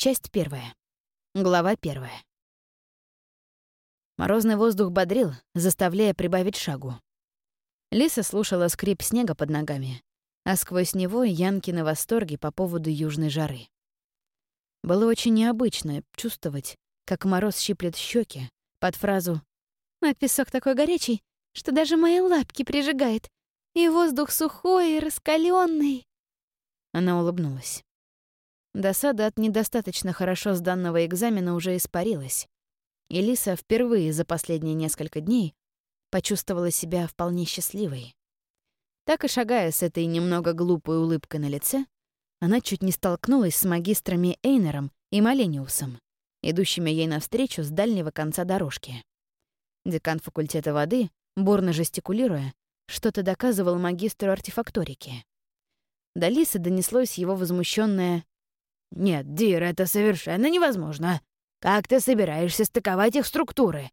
Часть первая. Глава первая. Морозный воздух бодрил, заставляя прибавить шагу. Лиса слушала скрип снега под ногами, а сквозь него Янки на восторге по поводу южной жары. Было очень необычно чувствовать, как мороз щиплет щеки под фразу «А песок такой горячий, что даже мои лапки прижигает, и воздух сухой и раскаленный. Она улыбнулась. Досада от недостаточно хорошо сданного экзамена уже испарилась. И Лиса впервые за последние несколько дней почувствовала себя вполне счастливой. Так и шагая с этой немного глупой улыбкой на лице, она чуть не столкнулась с магистрами Эйнером и Малениусом, идущими ей навстречу с дальнего конца дорожки. Декан факультета воды, бурно жестикулируя, что-то доказывал магистру артефакторики. До Лисы донеслось его возмущенное «Нет, Дир, это совершенно невозможно. Как ты собираешься стыковать их структуры?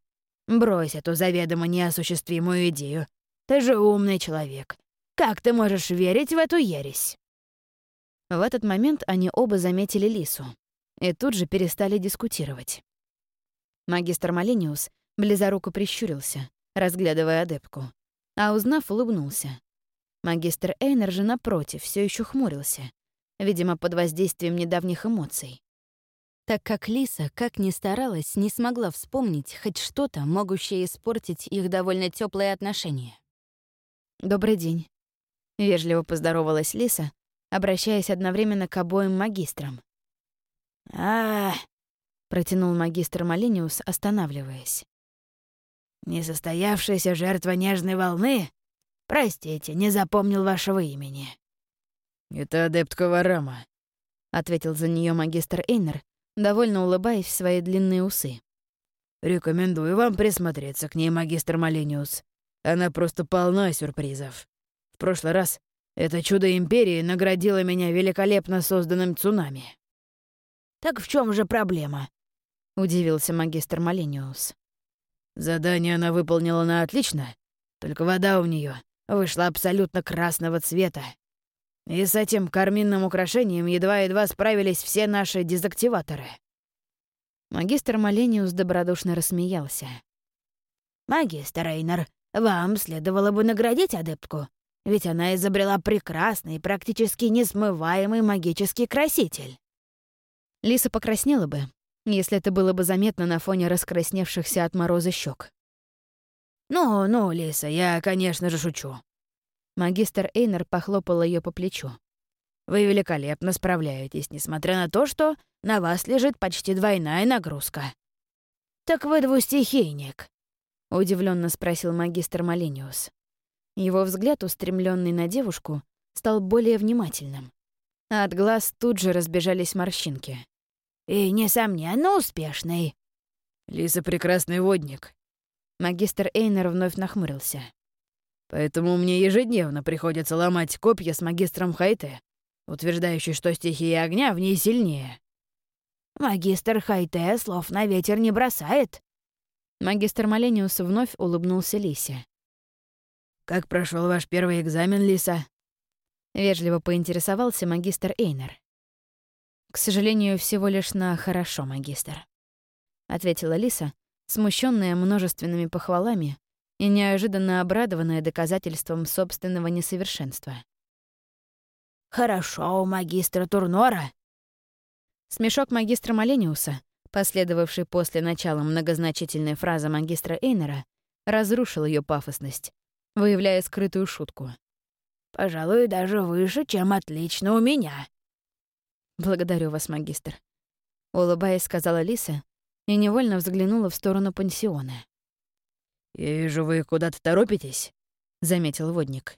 Брось эту заведомо неосуществимую идею. Ты же умный человек. Как ты можешь верить в эту ересь?» В этот момент они оба заметили Лису и тут же перестали дискутировать. Магистр Малениус близоруко прищурился, разглядывая адепку, а узнав, улыбнулся. Магистр Эйнер же, напротив, все еще хмурился, видимо, под воздействием недавних эмоций. Так как Лиса, как ни старалась, не смогла вспомнить хоть что-то, могущее испортить их довольно теплые отношения. «Добрый день», — вежливо поздоровалась Лиса, обращаясь одновременно к обоим магистрам. а, протянул магистр Малиниус, останавливаясь. «Несостоявшаяся жертва нежной волны? Простите, не запомнил вашего имени». «Это адептка Варама», — ответил за нее магистр Эйнер, довольно улыбаясь в свои длинные усы. «Рекомендую вам присмотреться к ней, магистр Малениус. Она просто полна сюрпризов. В прошлый раз это чудо Империи наградило меня великолепно созданным цунами». «Так в чем же проблема?» — удивился магистр Малениус. Задание она выполнила на отлично, только вода у нее вышла абсолютно красного цвета, и с этим карминным украшением едва-едва справились все наши дезактиваторы. Магистр Малениус добродушно рассмеялся. «Магистр Эйнер, вам следовало бы наградить адептку, ведь она изобрела прекрасный, практически несмываемый магический краситель». Лиса покраснела бы, если это было бы заметно на фоне раскрасневшихся от мороза щек. «Ну, ну, Лиса, я, конечно же, шучу. Магистр Эйнер похлопал ее по плечу. «Вы великолепно справляетесь, несмотря на то, что на вас лежит почти двойная нагрузка». «Так вы двустихийник», — удивленно спросил магистр Малиниус. Его взгляд, устремленный на девушку, стал более внимательным. А от глаз тут же разбежались морщинки. «И, несомненно, успешный». «Лиза — прекрасный водник». Магистр Эйнер вновь нахмурился. Поэтому мне ежедневно приходится ломать копья с магистром Хайте, утверждающий, что стихия огня в ней сильнее. Магистр Хайте слов на ветер не бросает. Магистр Малениус вновь улыбнулся Лисе. «Как прошел ваш первый экзамен, Лиса?» Вежливо поинтересовался магистр Эйнер. «К сожалению, всего лишь на «хорошо, магистр», — ответила Лиса, смущенная множественными похвалами, и неожиданно обрадованная доказательством собственного несовершенства. «Хорошо магистра Турнора!» Смешок магистра Малениуса, последовавший после начала многозначительной фразы магистра Эйнера, разрушил ее пафосность, выявляя скрытую шутку. «Пожалуй, даже выше, чем отлично у меня». «Благодарю вас, магистр», — улыбаясь, сказала Лиса и невольно взглянула в сторону пансиона. «Я вижу, вы куда-то торопитесь», — заметил водник.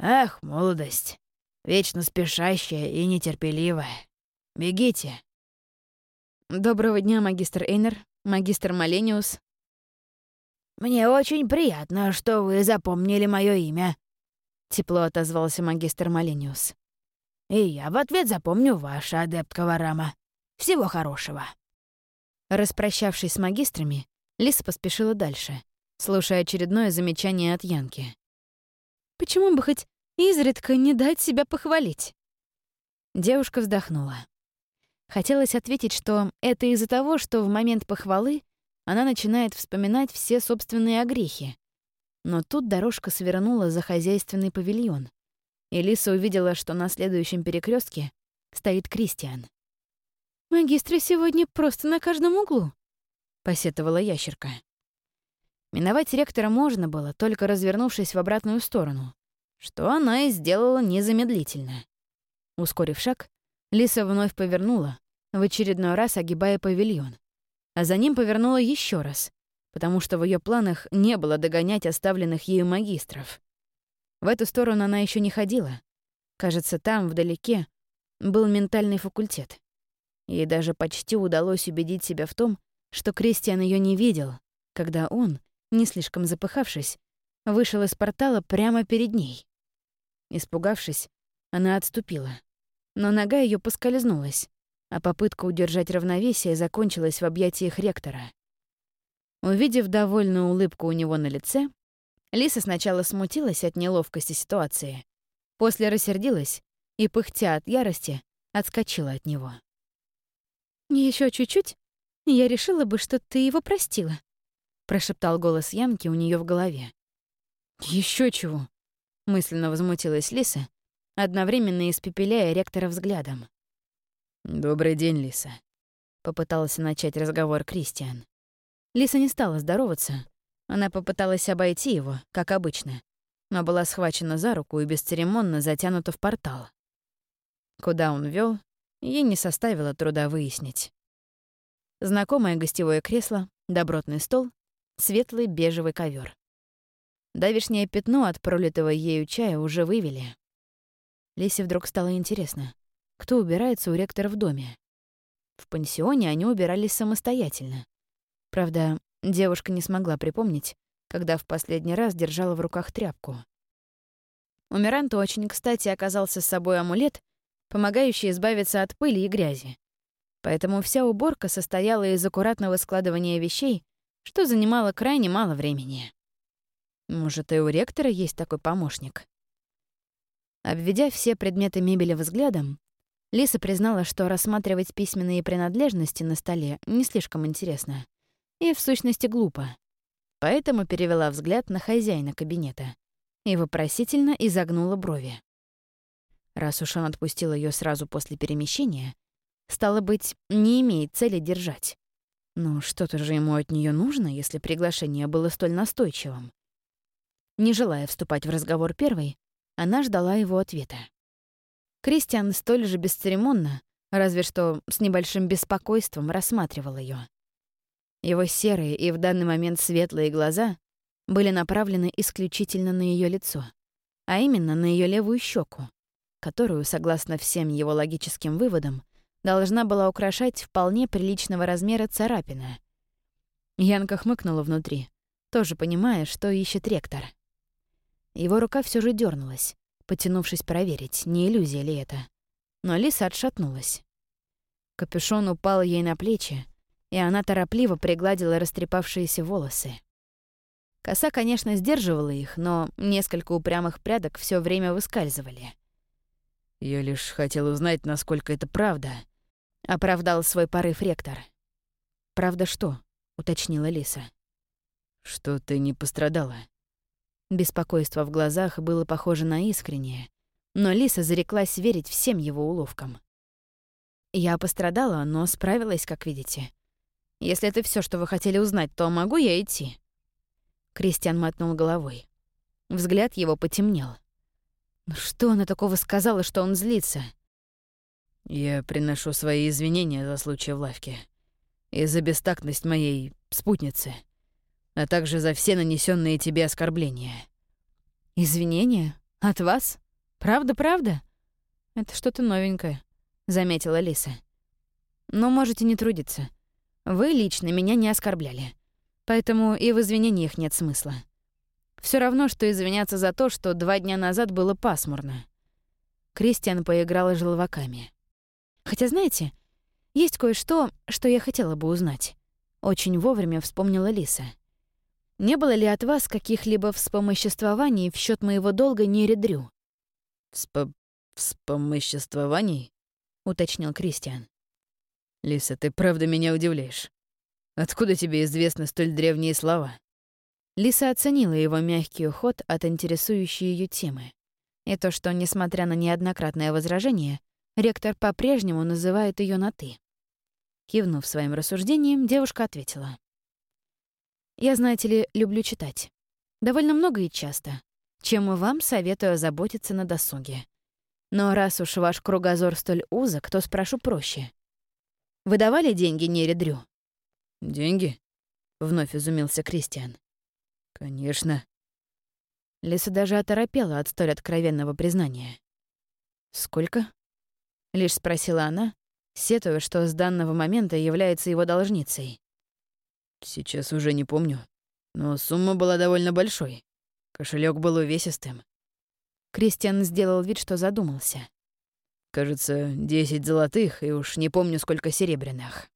«Ах, молодость, вечно спешащая и нетерпеливая. Бегите». «Доброго дня, магистр Эйнер, магистр Малениус». «Мне очень приятно, что вы запомнили мое имя», — тепло отозвался магистр Малениус. «И я в ответ запомню ваше, адепт Каварама. Всего хорошего». Распрощавшись с магистрами, Лиса поспешила дальше — слушая очередное замечание от Янки. «Почему бы хоть изредка не дать себя похвалить?» Девушка вздохнула. Хотелось ответить, что это из-за того, что в момент похвалы она начинает вспоминать все собственные огрехи. Но тут дорожка свернула за хозяйственный павильон, и Лиса увидела, что на следующем перекрестке стоит Кристиан. «Магистры сегодня просто на каждом углу», — посетовала ящерка. Миновать ректора можно было, только развернувшись в обратную сторону, что она и сделала незамедлительно. Ускорив шаг, Лиса вновь повернула, в очередной раз огибая павильон, а за ним повернула еще раз, потому что в ее планах не было догонять оставленных ею магистров. В эту сторону она еще не ходила. Кажется, там, вдалеке, был ментальный факультет. Ей даже почти удалось убедить себя в том, что Кристиан ее не видел, когда он, не слишком запыхавшись, вышел из портала прямо перед ней. Испугавшись, она отступила. Но нога ее поскользнулась, а попытка удержать равновесие закончилась в объятиях ректора. Увидев довольную улыбку у него на лице, Лиса сначала смутилась от неловкости ситуации, после рассердилась и, пыхтя от ярости, отскочила от него. Еще чуть-чуть, я решила бы, что ты его простила», — прошептал голос Янки у нее в голове. Еще чего?» — мысленно возмутилась Лиса, одновременно испепеляя ректора взглядом. «Добрый день, Лиса», — попытался начать разговор Кристиан. Лиса не стала здороваться. Она попыталась обойти его, как обычно, но была схвачена за руку и бесцеремонно затянута в портал. Куда он вел, ей не составило труда выяснить. Знакомое гостевое кресло, добротный стол, светлый бежевый ковер. Давишнее пятно от пролитого ею чая уже вывели. Лисе вдруг стало интересно, кто убирается у ректора в доме. В пансионе они убирались самостоятельно. Правда, девушка не смогла припомнить, когда в последний раз держала в руках тряпку. У Миранта очень кстати оказался с собой амулет, помогающий избавиться от пыли и грязи. Поэтому вся уборка состояла из аккуратного складывания вещей, что занимало крайне мало времени. Может, и у ректора есть такой помощник? Обведя все предметы мебели взглядом, Лиса признала, что рассматривать письменные принадлежности на столе не слишком интересно. И в сущности глупо. Поэтому перевела взгляд на хозяина кабинета и вопросительно изогнула брови. Раз уж он отпустил ее сразу после перемещения, стало быть, не имеет цели держать. Но что-то же ему от нее нужно, если приглашение было столь настойчивым. Не желая вступать в разговор первой, она ждала его ответа. Кристиан столь же бесцеремонно, разве что с небольшим беспокойством рассматривал ее. Его серые и в данный момент светлые глаза были направлены исключительно на ее лицо, а именно на ее левую щеку, которую, согласно всем его логическим выводам, должна была украшать вполне приличного размера царапина. Янка хмыкнула внутри, тоже понимая, что ищет ректор. Его рука все же дернулась, потянувшись проверить, не иллюзия ли это. Но Лиса отшатнулась. Капюшон упал ей на плечи, и она торопливо пригладила растрепавшиеся волосы. Коса, конечно, сдерживала их, но несколько упрямых прядок все время выскальзывали. «Я лишь хотел узнать, насколько это правда», — оправдал свой порыв ректор. «Правда что?» — уточнила Лиса. «Что ты не пострадала?» Беспокойство в глазах было похоже на искреннее, но Лиса зареклась верить всем его уловкам. Я пострадала, но справилась, как видите. Если это все, что вы хотели узнать, то могу я идти?» Кристиан мотнул головой. Взгляд его потемнел. Что она такого сказала, что он злится? «Я приношу свои извинения за случай в лавке. И за бестактность моей спутницы а также за все нанесенные тебе оскорбления». «Извинения? От вас? Правда-правда? Это что-то новенькое», — заметила Лиса. «Но можете не трудиться. Вы лично меня не оскорбляли. Поэтому и в извинениях нет смысла. Все равно, что извиняться за то, что два дня назад было пасмурно». Кристиан поиграла желваками. «Хотя, знаете, есть кое-что, что я хотела бы узнать». Очень вовремя вспомнила Лиса. Не было ли от вас каких-либо вспомоществований в счет моего долга Нере Дрю?» «Вспо... вспомоществований?» — уточнил Кристиан. «Лиса, ты правда меня удивляешь. Откуда тебе известны столь древние слова?» Лиса оценила его мягкий уход от интересующей ее темы. И то, что, несмотря на неоднократное возражение, ректор по-прежнему называет ее на «ты». Кивнув своим рассуждением, девушка ответила. «Я, знаете ли, люблю читать. Довольно много и часто, чем вам советую заботиться на досуге. Но раз уж ваш кругозор столь узок, то спрошу проще. Вы давали деньги Нере Дрю?» «Деньги?» — вновь изумился Кристиан. «Конечно». Лиса даже оторопела от столь откровенного признания. «Сколько?» — лишь спросила она, сетуя, что с данного момента является его должницей. «Сейчас уже не помню, но сумма была довольно большой. Кошелек был увесистым». Кристиан сделал вид, что задумался. Кажется, десять золотых, и уж не помню, сколько серебряных.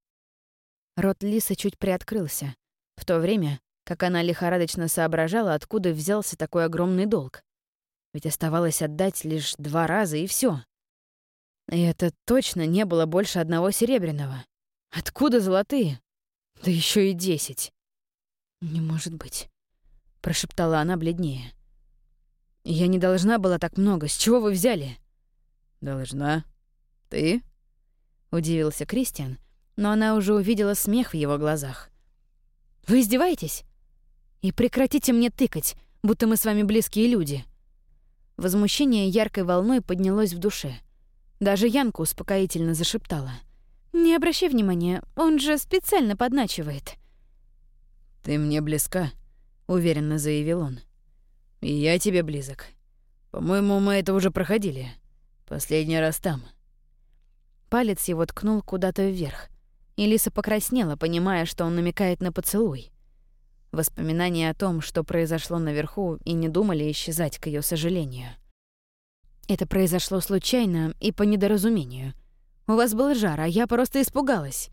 Рот Лисы чуть приоткрылся, в то время, как она лихорадочно соображала, откуда взялся такой огромный долг. Ведь оставалось отдать лишь два раза, и все. И это точно не было больше одного серебряного. Откуда золотые? Да еще и десять. «Не может быть», — прошептала она бледнее. «Я не должна была так много. С чего вы взяли?» «Должна. Ты?» — удивился Кристиан, но она уже увидела смех в его глазах. «Вы издеваетесь? И прекратите мне тыкать, будто мы с вами близкие люди». Возмущение яркой волной поднялось в душе. Даже Янка успокоительно зашептала. «Не обращай внимания, он же специально подначивает». «Ты мне близка», — уверенно заявил он. «И я тебе близок. По-моему, мы это уже проходили». Последний раз там. Палец его ткнул куда-то вверх, и Лиса покраснела, понимая, что он намекает на поцелуй. Воспоминания о том, что произошло наверху, и не думали исчезать, к ее сожалению. Это произошло случайно и по недоразумению. У вас был жар, а я просто испугалась.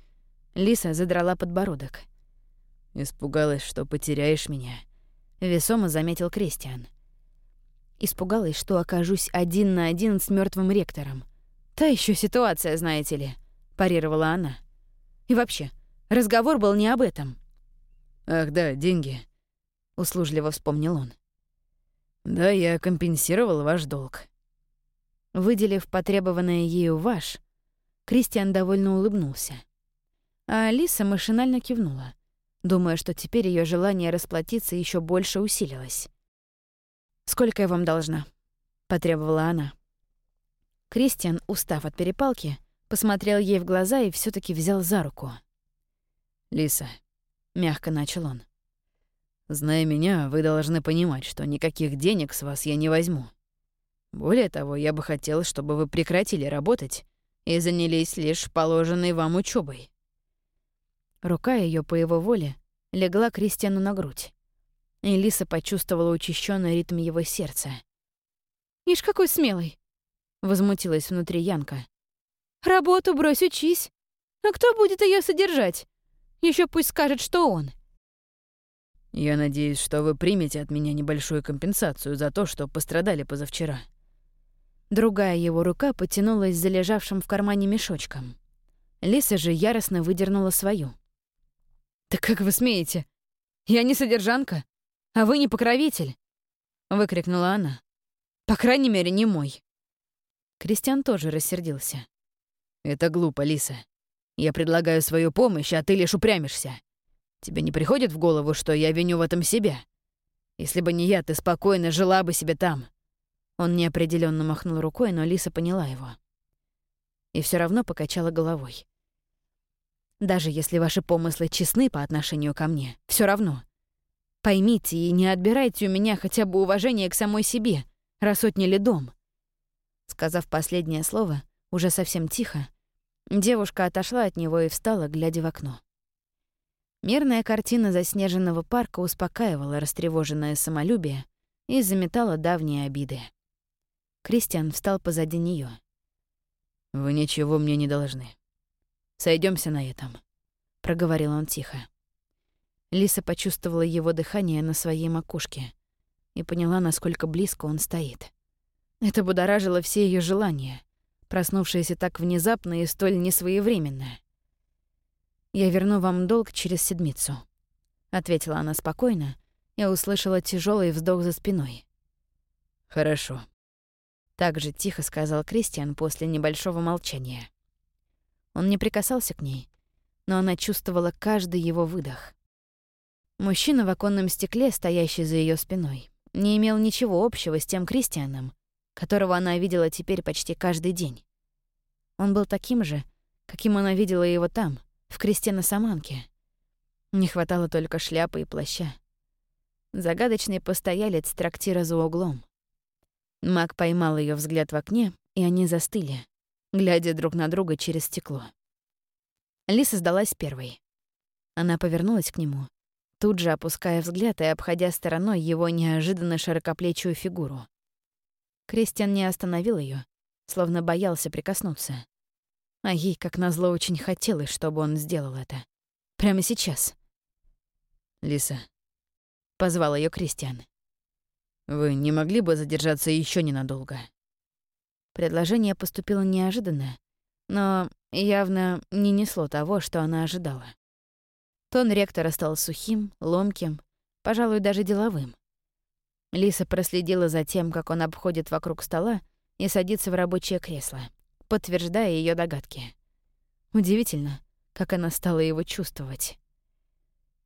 Лиса задрала подбородок. «Испугалась, что потеряешь меня», — весомо заметил Кристиан. Испугалась, что окажусь один на один с мертвым ректором. Та еще ситуация, знаете ли, парировала она. И вообще, разговор был не об этом. Ах да, деньги, услужливо вспомнил он. Да, я компенсировал ваш долг. Выделив потребованное ею ваш, Кристиан довольно улыбнулся. А Алиса машинально кивнула, думая, что теперь ее желание расплатиться еще больше усилилось. «Сколько я вам должна?» — потребовала она. Кристиан, устав от перепалки, посмотрел ей в глаза и все таки взял за руку. «Лиса», — мягко начал он, — «зная меня, вы должны понимать, что никаких денег с вас я не возьму. Более того, я бы хотел, чтобы вы прекратили работать и занялись лишь положенной вам учебой. Рука ее по его воле легла Кристиану на грудь и Лиса почувствовала учащенный ритм его сердца. «Ишь, какой смелый!» — возмутилась внутри Янка. «Работу брось, учись. А кто будет ее содержать? Еще пусть скажет, что он». «Я надеюсь, что вы примете от меня небольшую компенсацию за то, что пострадали позавчера». Другая его рука потянулась за лежавшим в кармане мешочком. Лиса же яростно выдернула свою. «Да как вы смеете? Я не содержанка. «А вы не покровитель!» — выкрикнула она. «По крайней мере, не мой». Кристиан тоже рассердился. «Это глупо, Лиса. Я предлагаю свою помощь, а ты лишь упрямишься. Тебе не приходит в голову, что я виню в этом себя? Если бы не я, ты спокойно жила бы себе там». Он неопределенно махнул рукой, но Лиса поняла его. И все равно покачала головой. «Даже если ваши помыслы честны по отношению ко мне, все равно Поймите и не отбирайте у меня хотя бы уважение к самой себе, раз отняли дом». Сказав последнее слово, уже совсем тихо, девушка отошла от него и встала, глядя в окно. Мирная картина заснеженного парка успокаивала растревоженное самолюбие и заметала давние обиды. Кристиан встал позади нее. «Вы ничего мне не должны. Сойдемся на этом», — проговорил он тихо. Лиса почувствовала его дыхание на своей макушке и поняла, насколько близко он стоит. Это будоражило все ее желания, проснувшиеся так внезапно и столь несвоевременно. Я верну вам долг через седмицу», — ответила она спокойно и услышала тяжелый вздох за спиной. «Хорошо», — так же тихо сказал Кристиан после небольшого молчания. Он не прикасался к ней, но она чувствовала каждый его выдох. Мужчина в оконном стекле, стоящий за ее спиной, не имел ничего общего с тем Кристианом, которого она видела теперь почти каждый день. Он был таким же, каким она видела его там, в кресте на Саманке. Не хватало только шляпы и плаща. Загадочный постоялец трактира за углом. Мак поймал ее взгляд в окне, и они застыли, глядя друг на друга через стекло. Лиса сдалась первой. Она повернулась к нему, тут же опуская взгляд и обходя стороной его неожиданно широкоплечую фигуру. Кристиан не остановил ее, словно боялся прикоснуться. А ей, как назло, очень хотелось, чтобы он сделал это. Прямо сейчас. «Лиса», — позвал ее Кристиан. «Вы не могли бы задержаться еще ненадолго?» Предложение поступило неожиданно, но явно не несло того, что она ожидала. Тон ректора стал сухим, ломким, пожалуй, даже деловым. Лиса проследила за тем, как он обходит вокруг стола и садится в рабочее кресло, подтверждая ее догадки. Удивительно, как она стала его чувствовать.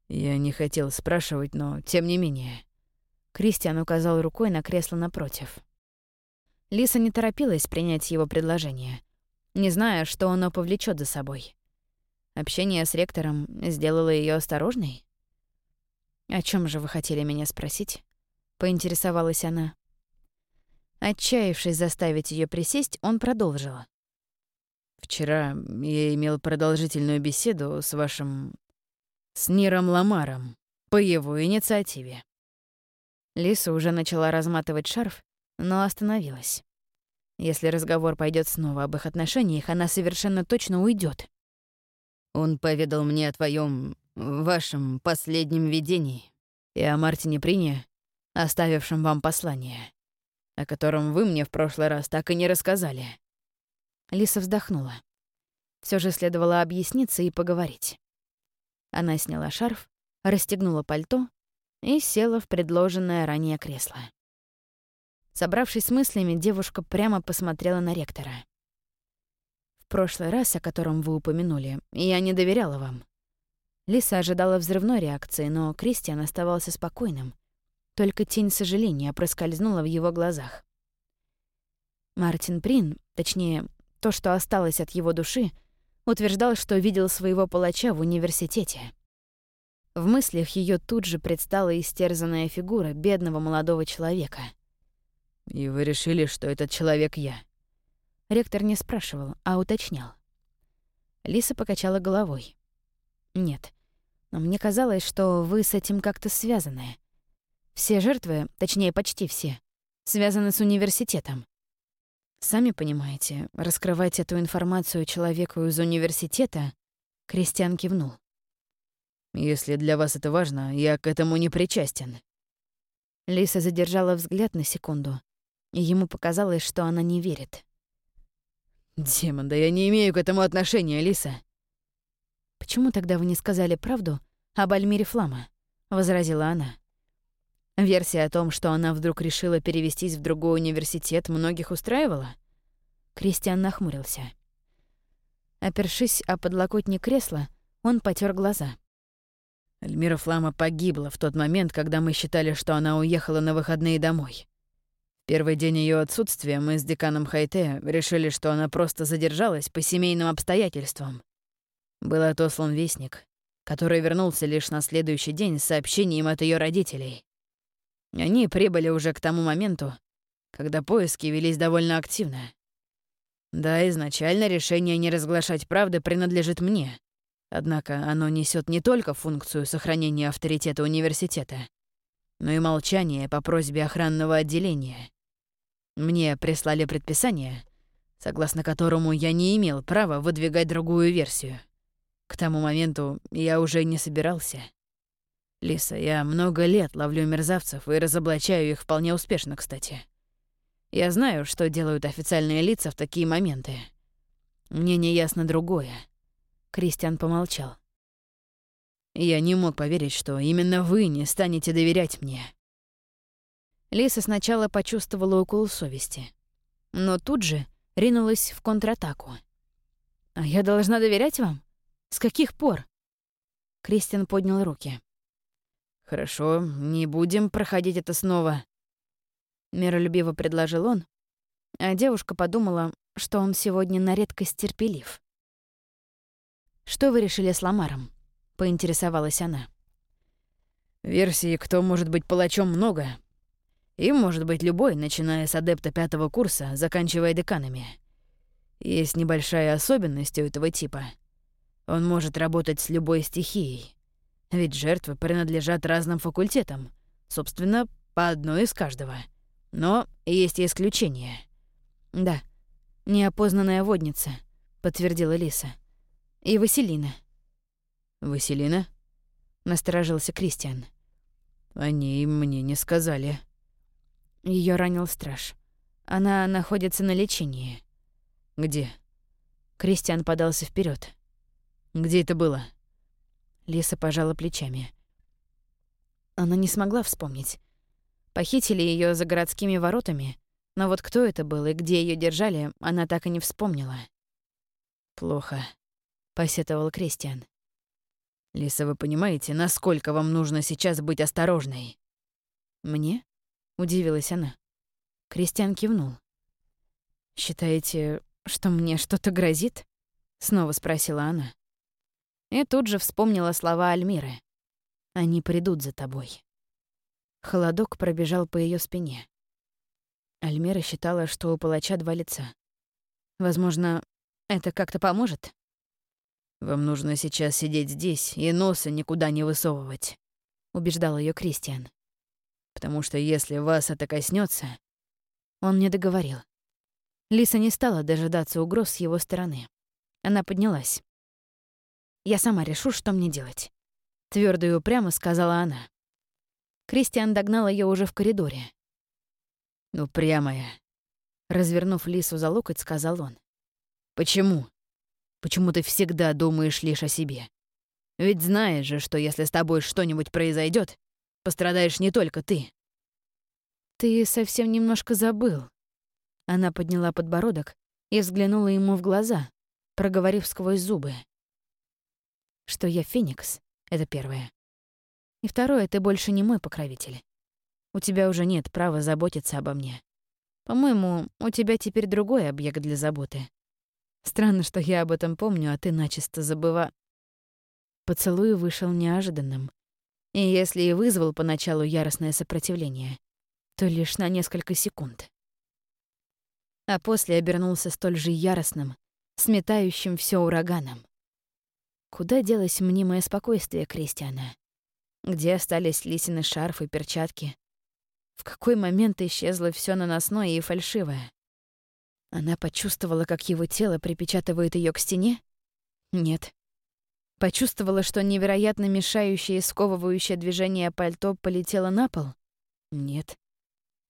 «Я не хотел спрашивать, но тем не менее». Кристиан указал рукой на кресло напротив. Лиса не торопилась принять его предложение, не зная, что оно повлечет за собой. Общение с ректором сделало ее осторожной? «О чем же вы хотели меня спросить?» поинтересовалась она. Отчаявшись заставить ее присесть, он продолжил. «Вчера я имел продолжительную беседу с вашим... с Ниром Ламаром по его инициативе». Лиса уже начала разматывать шарф, но остановилась. Если разговор пойдет снова об их отношениях, она совершенно точно уйдет. Он поведал мне о твоем вашем последнем видении и о Мартине Прине, оставившем вам послание, о котором вы мне в прошлый раз так и не рассказали». Лиса вздохнула. Все же следовало объясниться и поговорить. Она сняла шарф, расстегнула пальто и села в предложенное ранее кресло. Собравшись с мыслями, девушка прямо посмотрела на ректора. «В прошлый раз, о котором вы упомянули, я не доверяла вам». Лиса ожидала взрывной реакции, но Кристиан оставался спокойным, только тень сожаления проскользнула в его глазах. Мартин Прин, точнее, то, что осталось от его души, утверждал, что видел своего палача в университете. В мыслях ее тут же предстала истерзанная фигура бедного молодого человека. «И вы решили, что этот человек я?» Ректор не спрашивал, а уточнял. Лиса покачала головой. «Нет, но мне казалось, что вы с этим как-то связаны. Все жертвы, точнее, почти все, связаны с университетом. Сами понимаете, раскрывать эту информацию человеку из университета, Кристиан кивнул. «Если для вас это важно, я к этому не причастен». Лиса задержала взгляд на секунду, и ему показалось, что она не верит. «Демон, да я не имею к этому отношения, Лиса». «Почему тогда вы не сказали правду об Альмире Флама?» — возразила она. Версия о том, что она вдруг решила перевестись в другой университет, многих устраивала? Кристиан нахмурился. Опершись о подлокотник кресла, он потер глаза. Эльмира Флама погибла в тот момент, когда мы считали, что она уехала на выходные домой. Первый день ее отсутствия мы с деканом Хайте решили, что она просто задержалась по семейным обстоятельствам. Был отослан вестник, который вернулся лишь на следующий день с сообщением от ее родителей. Они прибыли уже к тому моменту, когда поиски велись довольно активно. Да, изначально решение не разглашать правды принадлежит мне. Однако оно несет не только функцию сохранения авторитета университета, но и молчание по просьбе охранного отделения. Мне прислали предписание, согласно которому я не имел права выдвигать другую версию. К тому моменту я уже не собирался. Лиса, я много лет ловлю мерзавцев и разоблачаю их вполне успешно, кстати. Я знаю, что делают официальные лица в такие моменты. Мне не ясно другое. Кристиан помолчал. Я не мог поверить, что именно вы не станете доверять мне. Лиса сначала почувствовала укол совести, но тут же ринулась в контратаку. «А я должна доверять вам? С каких пор?» Кристиан поднял руки. «Хорошо, не будем проходить это снова», — миролюбиво предложил он, а девушка подумала, что он сегодня на редкость терпелив. «Что вы решили с Ламаром?» — поинтересовалась она. «Версии, кто может быть палачом, много. И может быть любой, начиная с адепта пятого курса, заканчивая деканами. Есть небольшая особенность у этого типа. Он может работать с любой стихией. Ведь жертвы принадлежат разным факультетам, собственно, по одной из каждого. Но есть и исключения. «Да, неопознанная водница», — подтвердила Лиса. «И Василина». «Василина?» — насторожился Кристиан. «О ней мне не сказали». Ее ранил страж. Она находится на лечении. «Где?» Кристиан подался вперед. «Где это было?» Лиса пожала плечами. Она не смогла вспомнить. Похитили ее за городскими воротами, но вот кто это был и где ее держали, она так и не вспомнила. «Плохо», — посетовал Кристиан. «Лиса, вы понимаете, насколько вам нужно сейчас быть осторожной?» «Мне?» — удивилась она. Кристиан кивнул. «Считаете, что мне что-то грозит?» — снова спросила она. И тут же вспомнила слова Альмиры. «Они придут за тобой». Холодок пробежал по ее спине. Альмира считала, что у палача два лица. Возможно, это как-то поможет? «Вам нужно сейчас сидеть здесь и носа никуда не высовывать», — убеждал ее Кристиан. «Потому что если вас это коснется, Он не договорил. Лиса не стала дожидаться угроз с его стороны. Она поднялась. «Я сама решу, что мне делать», — твердо и упрямо сказала она. Кристиан догнал ее уже в коридоре. «Упрямая», — развернув Лису за локоть, сказал он. «Почему? Почему ты всегда думаешь лишь о себе? Ведь знаешь же, что если с тобой что-нибудь произойдет, пострадаешь не только ты». «Ты совсем немножко забыл». Она подняла подбородок и взглянула ему в глаза, проговорив сквозь зубы. «Что я Феникс» — это первое. И второе, ты больше не мой покровитель. У тебя уже нет права заботиться обо мне. По-моему, у тебя теперь другой объект для заботы. Странно, что я об этом помню, а ты начисто забыва... Поцелуй вышел неожиданным. И если и вызвал поначалу яростное сопротивление, то лишь на несколько секунд. А после обернулся столь же яростным, сметающим все ураганом. Куда делось мнимое спокойствие Кристиана? Где остались лисины шарф и перчатки? В какой момент исчезло все наносное и фальшивое? Она почувствовала, как его тело припечатывает ее к стене? Нет. Почувствовала, что невероятно мешающее и сковывающее движение пальто полетело на пол? Нет.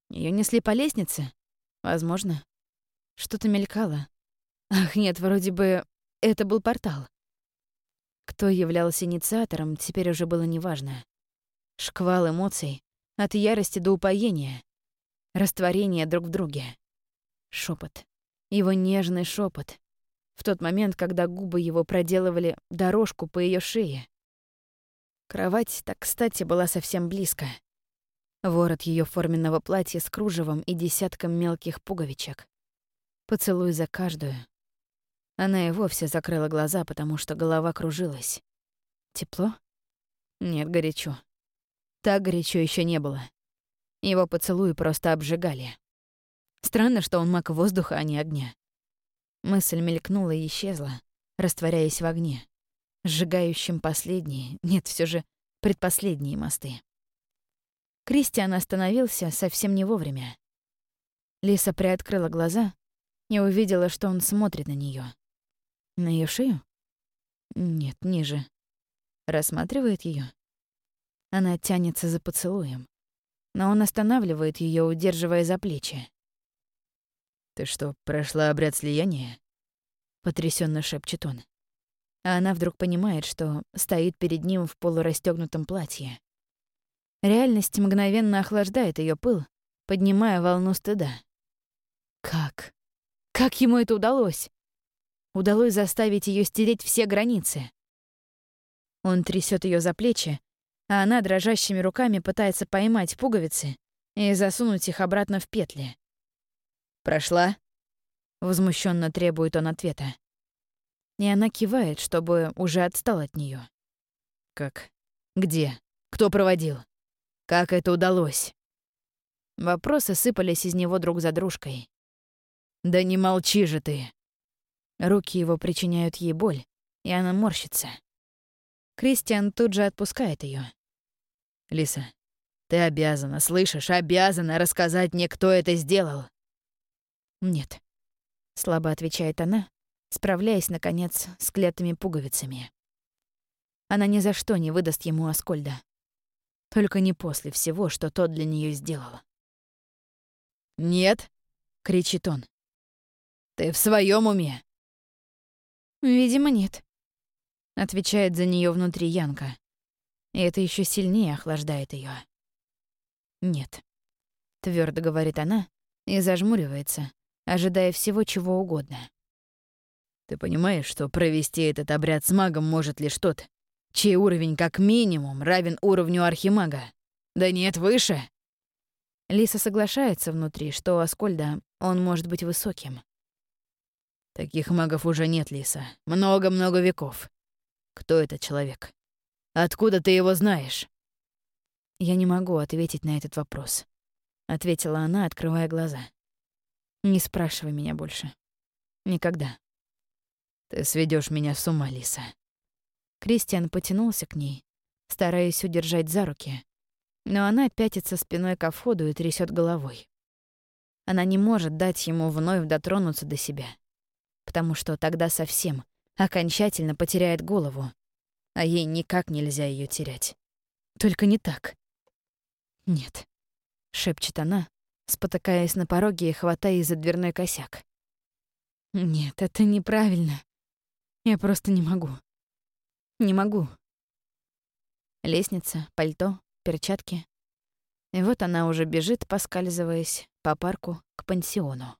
Ее несли по лестнице? Возможно. Что-то мелькало. Ах, нет, вроде бы это был портал. Кто являлся инициатором, теперь уже было неважно. Шквал эмоций, от ярости до упоения, растворение друг в друге. Шепот, его нежный шепот. В тот момент, когда губы его проделывали дорожку по ее шее. Кровать, так кстати, была совсем близко. Ворот ее форменного платья с кружевом и десятком мелких пуговичек. Поцелуй за каждую, она и вовсе закрыла глаза, потому что голова кружилась. Тепло? Нет, горячо. Так горячо еще не было. Его поцелуи просто обжигали. Странно, что он маг воздуха, а не огня. Мысль мелькнула и исчезла, растворяясь в огне, сжигающим последние, нет, все же предпоследние мосты. Кристиан остановился совсем не вовремя. Лиса приоткрыла глаза и увидела, что он смотрит на нее. На ее шею? Нет, ниже. Рассматривает ее. Она тянется за поцелуем, но он останавливает ее, удерживая за плечи. «Ты что, прошла обряд слияния?» — потрясенно шепчет он. а она вдруг понимает, что стоит перед ним в полурастегнутом платье. Реальность мгновенно охлаждает ее пыл, поднимая волну стыда. Как? Как ему это удалось? Удалось заставить ее стереть все границы. Он трясет ее за плечи, а она дрожащими руками пытается поймать пуговицы и засунуть их обратно в петли. «Прошла?» — возмущенно требует он ответа. И она кивает, чтобы уже отстал от нее. «Как? Где? Кто проводил? Как это удалось?» Вопросы сыпались из него друг за дружкой. «Да не молчи же ты!» Руки его причиняют ей боль, и она морщится. Кристиан тут же отпускает ее. «Лиса, ты обязана, слышишь, обязана рассказать мне, кто это сделал!» «Нет», — слабо отвечает она, справляясь, наконец, с клетыми пуговицами. Она ни за что не выдаст ему Аскольда. Только не после всего, что тот для нее сделал. «Нет!» — кричит он. «Ты в своем уме?» «Видимо, нет», — отвечает за нее внутри Янка. И это еще сильнее охлаждает ее. «Нет», — твердо говорит она и зажмуривается, ожидая всего чего угодно. «Ты понимаешь, что провести этот обряд с магом может лишь тот, чей уровень как минимум равен уровню архимага? Да нет, выше!» Лиса соглашается внутри, что у Аскольда он может быть высоким. Таких магов уже нет, Лиса. Много-много веков. Кто этот человек? Откуда ты его знаешь? Я не могу ответить на этот вопрос, ответила она, открывая глаза. Не спрашивай меня больше. Никогда. Ты сведешь меня с ума, Лиса. Кристиан потянулся к ней, стараясь удержать за руки, но она пятится спиной ко входу и трясет головой. Она не может дать ему вновь дотронуться до себя, потому что тогда совсем, окончательно потеряет голову, а ей никак нельзя ее терять. Только не так. «Нет», — шепчет она, спотыкаясь на пороге и хватая за дверной косяк. «Нет, это неправильно. Я просто не могу. Не могу». Лестница, пальто, перчатки. И вот она уже бежит, поскальзываясь, по парку к пансиону.